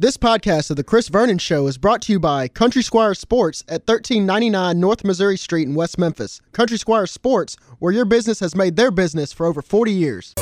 This podcast of The Chris Vernon Show is brought to you by Country Squire Sports at 1399 North Missouri Street in West Memphis. Country Squire Sports, where your business has made their business for over 40 years.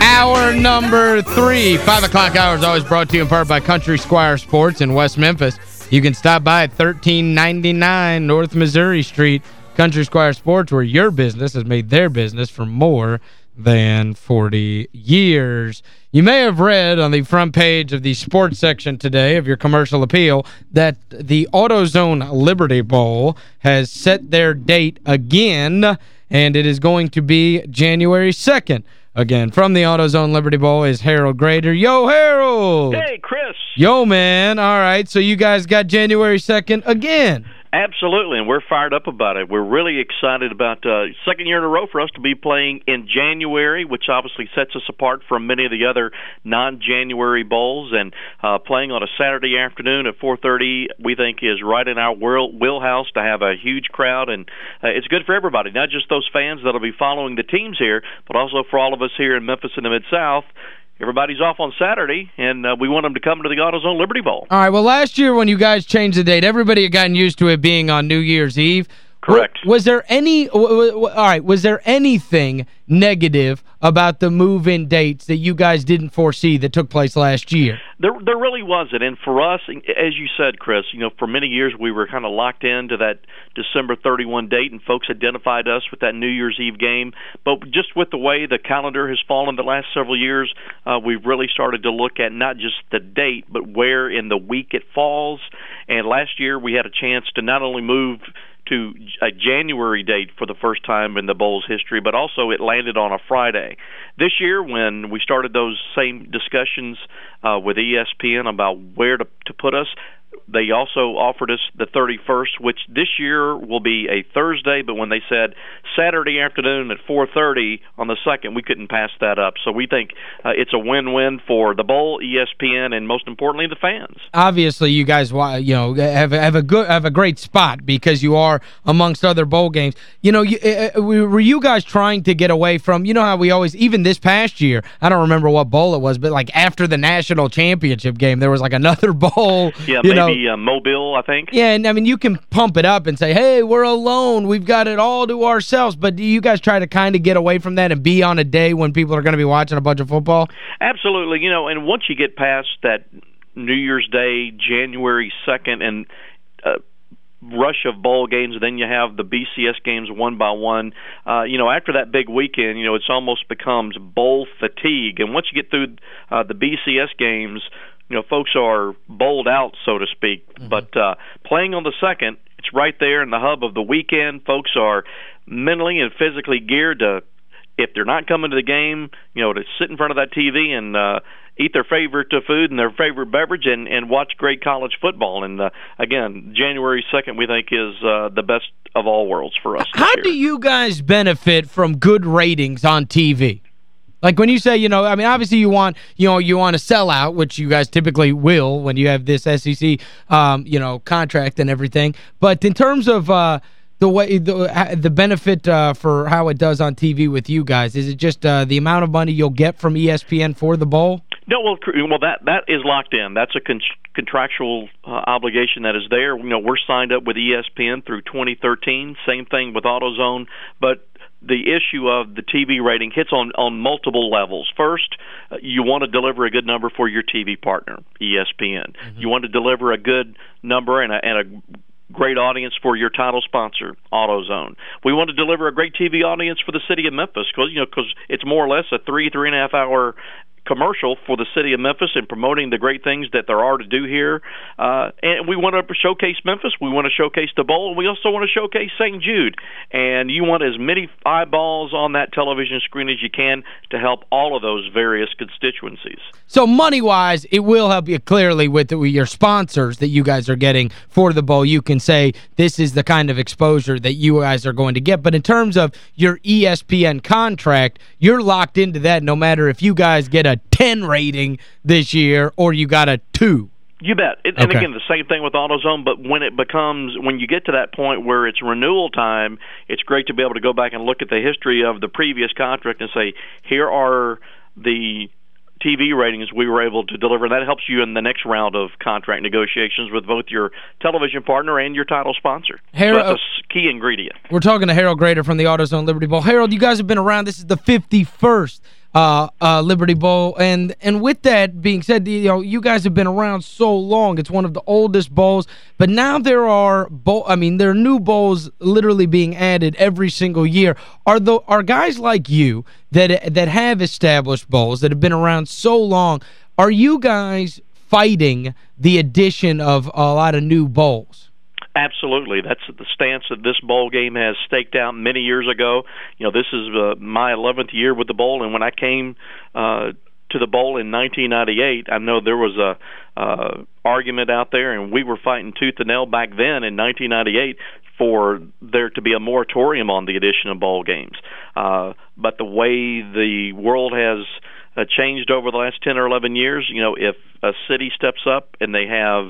Hour number three. Five o'clock hour is always brought to you in part by Country Squire Sports in West Memphis. You can stop by at 1399 North Missouri Street. Country Squire Sports, where your business has made their business for more than 40 years. You may have read on the front page of the sports section today of your commercial appeal that the AutoZone Liberty Bowl has set their date again, and it is going to be January 2nd. Again, from the AutoZone Liberty Bowl is Harold Graeter. Yo, Harold! Hey, Chris! Yo, man. All right, so you guys got January 2nd again. Absolutely, and we're fired up about it. We're really excited about uh, second year in a row for us to be playing in January, which obviously sets us apart from many of the other non-January bowls. And uh, playing on a Saturday afternoon at 4:30, we think is right in our world, wheelhouse to have a huge crowd, and uh, it's good for everybody, not just those fans that'll be following the teams here, but also for all of us here in Memphis and the Mid South everybody's off on Saturday, and uh, we want them to come to the AutoZone Liberty Bowl. All right, well, last year when you guys changed the date, everybody had gotten used to it being on New Year's Eve. Correct. Was there any all right, was there anything negative about the move-in dates that you guys didn't foresee that took place last year? There there really wasn't. And for us, as you said, Chris, you know, for many years we were kind of locked into that December 31 date and folks identified us with that New Year's Eve game. But just with the way the calendar has fallen the last several years, uh, we've really started to look at not just the date, but where in the week it falls. And last year we had a chance to not only move to a January date for the first time in the Bowl's history, but also it landed on a Friday. This year, when we started those same discussions uh, with ESPN about where to, to put us, they also offered us the 31st, which this year will be a Thursday. But when they said Saturday afternoon at 4:30 on the second, we couldn't pass that up. So we think uh, it's a win-win for the bowl, ESPN, and most importantly, the fans. Obviously, you guys, you know, have have a good have a great spot because you are amongst other bowl games. You know, you, uh, were you guys trying to get away from? You know how we always, even this past year, I don't remember what bowl it was, but like after the national championship game, there was like another bowl. Yeah, maybe know, uh, Mobile, I think. Yeah, and I mean, you can pump it up and say, hey, we're alone. We've got it all to ourselves. But do you guys try to kind of get away from that and be on a day when people are going to be watching a bunch of football? Absolutely. You know, and once you get past that New Year's Day, January 2nd, and uh, rush of bowl games, then you have the BCS games one by one. Uh, you know, after that big weekend, you know, it's almost becomes bowl fatigue. And once you get through uh, the BCS games, you know, folks are bowled out, so to speak. Mm-hmm. But uh, playing on the second, it's right there in the hub of the weekend. Folks are mentally and physically geared to, if they're not coming to the game, you know, to sit in front of that TV and uh, eat their favorite food and their favorite beverage and and watch great college football. And uh, again, January second, we think is uh, the best of all worlds for us. How do you guys benefit from good ratings on TV? Like when you say, you know, I mean, obviously you want, you know, you want to sell out, which you guys typically will when you have this SEC, um, you know, contract and everything. But in terms of uh, the way the the benefit uh, for how it does on TV with you guys, is it just uh, the amount of money you'll get from ESPN for the bowl? No, well, well, that that is locked in. That's a con contractual uh, obligation that is there. You know, we're signed up with ESPN through 2013. Same thing with AutoZone, but the issue of the TV rating hits on on multiple levels. First, uh, you want to deliver a good number for your TV partner, ESPN. Mm-hmm. You want to deliver a good number and a, and a great audience for your title sponsor, AutoZone. We want to deliver a great TV audience for the city of Memphis because you know because it's more or less a three three and a half hour commercial for the city of Memphis and promoting the great things that there are to do here. Uh, and we want to showcase Memphis. We want to showcase the bowl. And we also want to showcase St. Jude. And you want as many eyeballs on that television screen as you can to help all of those various constituencies. So money-wise, it will help you clearly with the, your sponsors that you guys are getting for the bowl. You can say this is the kind of exposure that you guys are going to get. But in terms of your ESPN contract, you're locked into that no matter if you guys get a 10 rating this year or you got a 2. You bet. It, and again, the same thing with AutoZone, but when it becomes, when you get to that point where it's renewal time, it's great to be able to go back and look at the history of the previous contract and say, here are the TV ratings we were able to deliver. That helps you in the next round of contract negotiations with both your television partner and your title sponsor. Harold, so that's a key ingredient. We're talking to Harold Graeter from the AutoZone Liberty Bowl. Harold, you guys have been around. This is the 51st uh, uh, Liberty Bowl. And and with that being said, you know, you guys have been around so long. It's one of the oldest bowls. But now there are bowl I mean, there are new bowls literally being added every single year. Are the are guys like you that that have established bowls that have been around so long, are you guys fighting the addition of a lot of new bowls? Absolutely, that's the stance that this bowl game has staked out many years ago. You know, this is uh, my 11th year with the bowl, and when I came uh, to the bowl in 1998, I know there was a uh, argument out there, and we were fighting tooth and nail back then in 1998 for there to be a moratorium on the addition of bowl games. Uh, but the way the world has uh, changed over the last 10 or 11 years, you know, if a city steps up and they have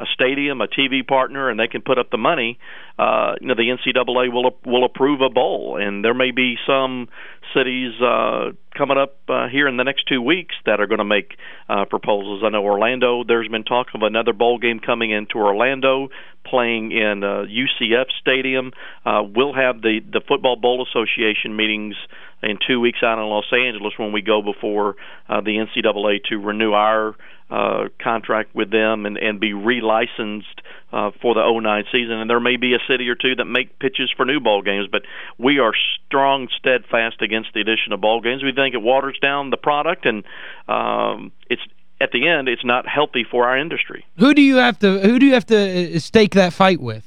a stadium, a TV partner, and they can put up the money, uh, you know, the NCAA will will approve a bowl, and there may be some cities uh, coming up uh, here in the next two weeks that are going to make uh, proposals. I know Orlando. There's been talk of another bowl game coming into Orlando, playing in uh, UCF Stadium. Uh, we'll have the the Football Bowl Association meetings in two weeks out in Los Angeles when we go before uh, the NCAA to renew our uh, contract with them and, and be relicensed uh, for the 09 season. And there may be a city or two that make pitches for new ball games, but we are strong, steadfast against the addition of ball games. We think it waters down the product, and um, it's at the end, it's not healthy for our industry. Who do you have to Who do you have to uh, stake that fight with?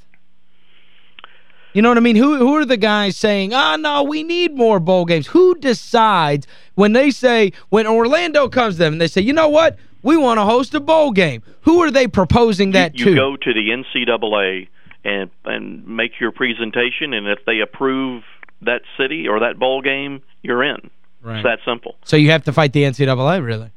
You know what I mean? Who who are the guys saying, "Ah, oh, no, we need more bowl games." Who decides when they say when Orlando comes to them and they say, "You know what? We want to host a bowl game." Who are they proposing that you, to? You go to the NCAA and and make your presentation and if they approve that city or that bowl game, you're in. Right. It's that simple. So you have to fight the NCAA, really?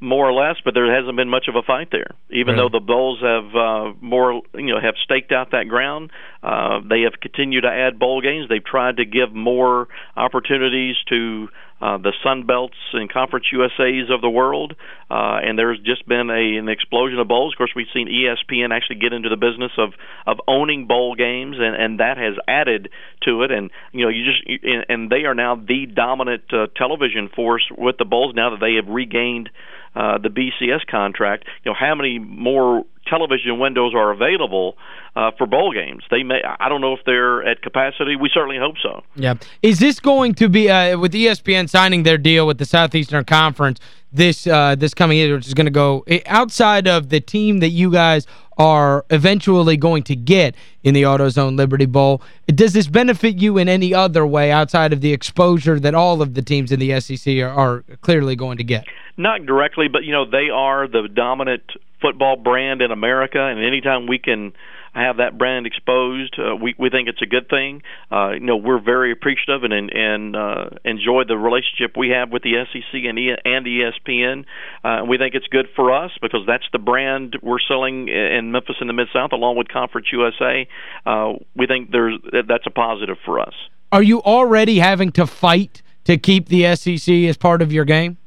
more or less, but there hasn't been much of a fight there. Even right. though the bowls have uh, more, you know, have staked out that ground, uh, they have continued to add bowl games. They've tried to give more opportunities to uh, the Sun Belts and Conference USA's of the world, uh, and there's just been a, an explosion of bowls. Of course, we've seen ESPN actually get into the business of of owning bowl games, and and that has added to it. And you know, you just and they are now the dominant uh, television force with the bowls now that they have regained uh, the BCS contract. You know, how many more television windows are available uh, for bowl games. They may I don't know if they're at capacity. We certainly hope so. Yeah. Is this going to be uh, with ESPN signing their deal with the Southeastern Conference this uh, this coming year which is going to go eh, outside of the team that you guys are eventually going to get in the AutoZone Liberty Bowl. Does this benefit you in any other way outside of the exposure that all of the teams in the SEC are, are clearly going to get? Not directly, but you know they are the dominant football brand in America, and anytime we can have that brand exposed, uh, we we think it's a good thing. Uh, you know, we're very appreciative and and uh, enjoy the relationship we have with the SEC and e- and ESPN. Uh, we think it's good for us because that's the brand we're selling in Memphis and the Mid South, along with Conference USA. Uh, we think there's that's a positive for us. Are you already having to fight to keep the SEC as part of your game?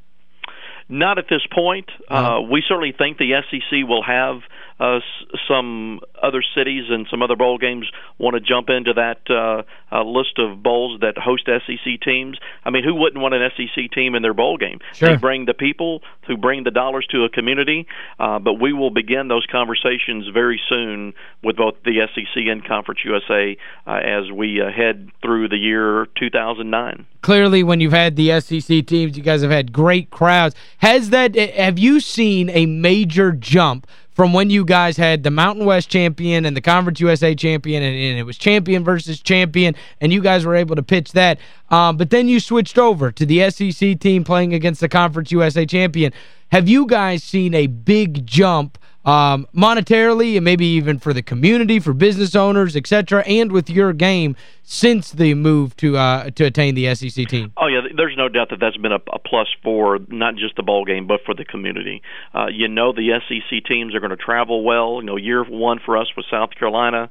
Not at this point. Uh-huh. Uh, we certainly think the SEC will have uh, some other cities and some other bowl games want to jump into that uh, uh, list of bowls that host SEC teams. I mean, who wouldn't want an SEC team in their bowl game? Sure. They bring the people who bring the dollars to a community, uh, but we will begin those conversations very soon with both the SEC and Conference USA uh, as we uh, head through the year 2009 clearly when you've had the SEC teams, you guys have had great crowds. Has that have you seen a major jump from when you guys had the Mountain West champion and the Conference USA champion, and, and it was champion versus champion, and you guys were able to pitch that. Um, but then you switched over to the SEC team playing against the Conference USA champion. Have you guys seen a big jump um, monetarily and maybe even for the community, for business owners, etc., and with your game since the move to uh, to attain the SEC team? Oh, yeah, there's no doubt that that's been a, a plus for not just the bowl game, but for the community. Uh, you know the SEC teams are going to travel well. You know, year one for us was South Carolina.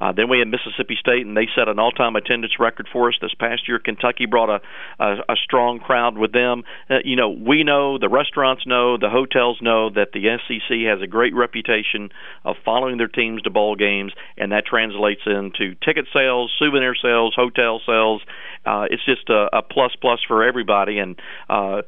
Uh, then we had Mississippi State, and they set an all-time attendance record for us this past year. Kentucky brought a a, a strong crowd with them. Uh, you know, we know the restaurants know, the hotels know that the SEC has a great reputation of following their teams to bowl games, and that translates into ticket sales, souvenir sales, hotel sales. Uh, it's just a, a plus plus for everybody, and uh,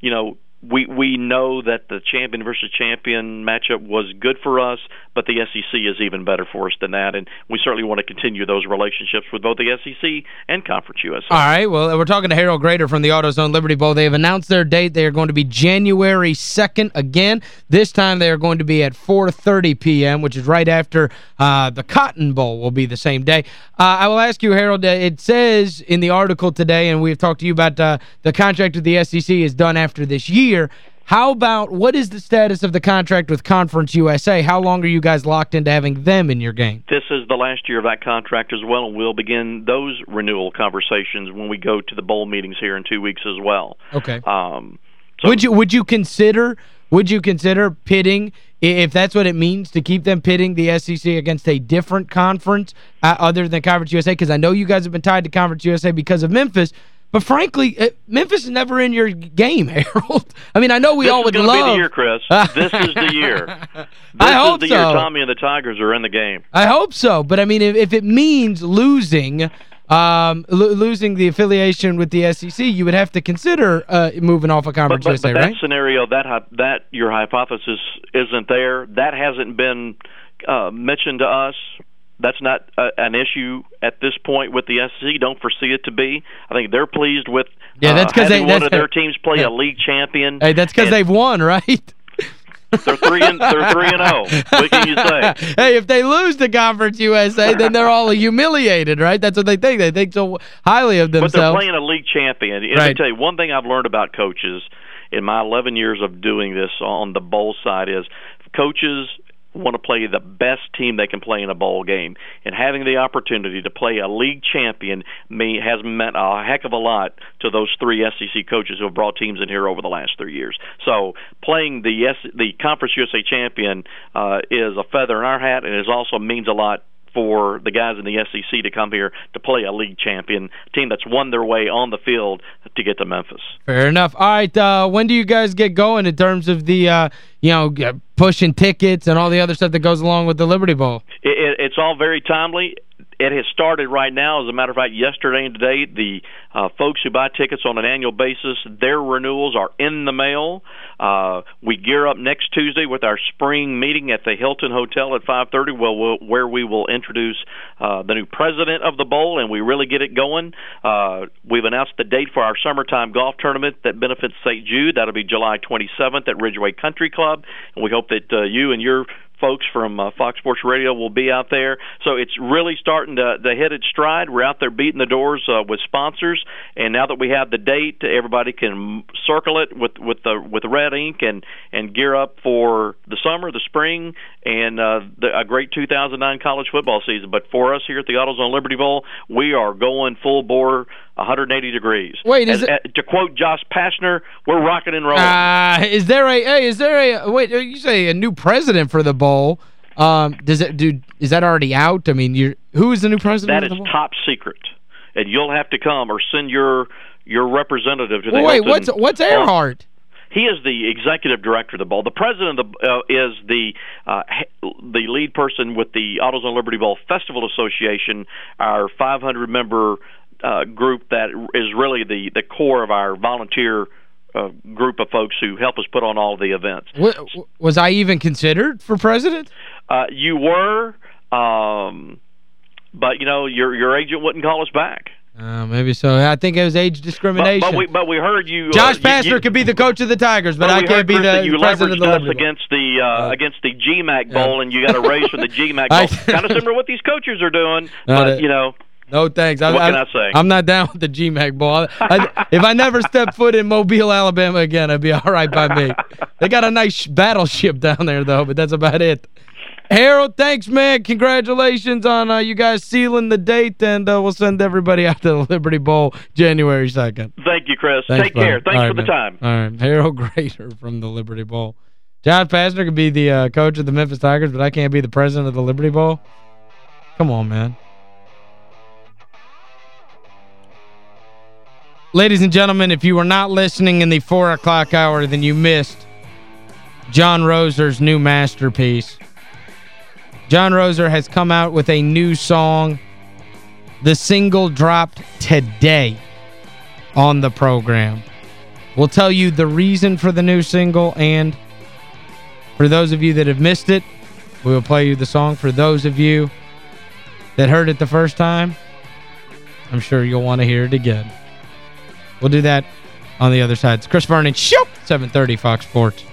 you know we we know that the champion versus champion matchup was good for us, but the SEC is even better for us than that, and we certainly want to continue those relationships with both the SEC and Conference USA. All right, well, we're talking to Harold Graeter from the AutoZone Liberty Bowl. They have announced their date. They are going to be January 2nd again. This time they are going to be at 4.30 p.m., which is right after uh, the Cotton Bowl will be the same day. Uh, I will ask you, Harold, uh, it says in the article today, and we've talked to you about uh, the contract with the SEC is done after this year, year. How about, what is the status of the contract with Conference USA? How long are you guys locked into having them in your game? This is the last year of that contract as well, and we'll begin those renewal conversations when we go to the bowl meetings here in two weeks as well. Okay. Um, so would you would you consider would you consider pitting if that's what it means to keep them pitting the SEC against a different conference uh, other than Conference USA because I know you guys have been tied to Conference USA because of Memphis but frankly, it, Memphis is never in your game, Harold. I mean, I know we this all would love... This is the year, Chris. this is the year. This I hope is the so. year Tommy and the Tigers are in the game. I hope so. But, I mean, if, if it means losing um, losing the affiliation with the SEC, you would have to consider uh, moving off of Conference but, but, USA, but that right? scenario, that that your hypothesis isn't there. That hasn't been uh, mentioned to us that's not a, an issue at this point with the SEC. Don't foresee it to be. I think they're pleased with yeah, that's uh, they, one of their teams play yeah. a league champion. Hey, that's because they've won, right? they're three and they're three and zero. Oh. What can you say? Hey, if they lose to Conference USA, then they're all humiliated, right? That's what they think. They think so highly of themselves. But they're playing a league champion. And right. Let me tell you one thing I've learned about coaches in my 11 years of doing this on the bowl side is coaches want to play the best team they can play in a bowl game. And having the opportunity to play a league champion may, has meant a heck of a lot to those three SEC coaches who have brought teams in here over the last three years. So playing the S, the Conference USA champion uh, is a feather in our hat, and it also means a lot for the guys in the SEC to come here to play a league champion team that's won their way on the field to get to Memphis. Fair enough. All right, uh, when do you guys get going in terms of the, uh, you know, pushing tickets and all the other stuff that goes along with the Liberty Bowl? It, it, it's all very timely it has started right now. As a matter of fact, yesterday and today, the uh, folks who buy tickets on an annual basis, their renewals are in the mail. Uh, we gear up next Tuesday with our spring meeting at the Hilton Hotel at 5:30, well, we'll, where we will introduce uh, the new president of the bowl, and we really get it going. Uh, we've announced the date for our summertime golf tournament that benefits St. Jude. That'll be July 27th at Ridgeway Country Club, and we hope that uh, you and your folks from uh, Fox Sports Radio will be out there. So it's really starting to, to hit its stride. We're out there beating the doors uh, with sponsors, and now that we have the date, everybody can circle it with with the with red ink and and gear up for the summer, the spring, and uh, the, a great 2009 college football season. But for us here at the AutoZone Liberty Bowl, we are going full bore 180 degrees. Wait, is As, it... Uh, to quote Josh Pastner, we're rocking and rolling. Uh, is there a hey, is there a wait, you say a new president for the bowl? Um, does it do is that already out? I mean, you who is the new president That is top secret. And you'll have to come or send your your representative to the well, Wait, what's what's Ehrhart? He is the executive director of the ball. The president of the, uh, is the uh, the lead person with the AutoZone Liberty Bowl Festival Association, our 500 member uh, group that is really the the core of our volunteer uh, group of folks who help us put on all the events. Was I even considered for president? Uh, you were, um, but you know your your agent wouldn't call us back. Uh, maybe so. I think it was age discrimination. But, but, we, but we heard you... Uh, Josh uh, Pastner could be the coach of the Tigers, but, but I can't be the, you president of the us against the uh, uh, against the GMAC Bowl, yeah. and you got a race for the GMAC Bowl. kind of similar to what these coaches are doing, but, you know... No, thanks. I, what can I, I, say? I'm not down with the GMAC ball. I, if I never step foot in Mobile, Alabama again, I'd be all right by me. They got a nice battleship down there, though, but that's about it. Harold, thanks, man. Congratulations on uh, you guys sealing the date, and uh, we'll send everybody out to the Liberty Bowl January 2nd. Thank you, Chris. Thanks, Take care. Thanks for the time. All right. Harold Graeter from the Liberty Bowl. John Pastner could be the uh, coach of the Memphis Tigers, but I can't be the president of the Liberty Bowl. Come on, man. Ladies and gentlemen, if you were not listening in the 4 o'clock hour, then you missed John Roser's new masterpiece. John Roser has come out with a new song. The single dropped today on the program. We'll tell you the reason for the new single, and for those of you that have missed it, we will play you the song. For those of you that heard it the first time, I'm sure you'll want to hear it again. We'll do that on the other side. It's Chris Vernon, shoot, 730 Fox Sports.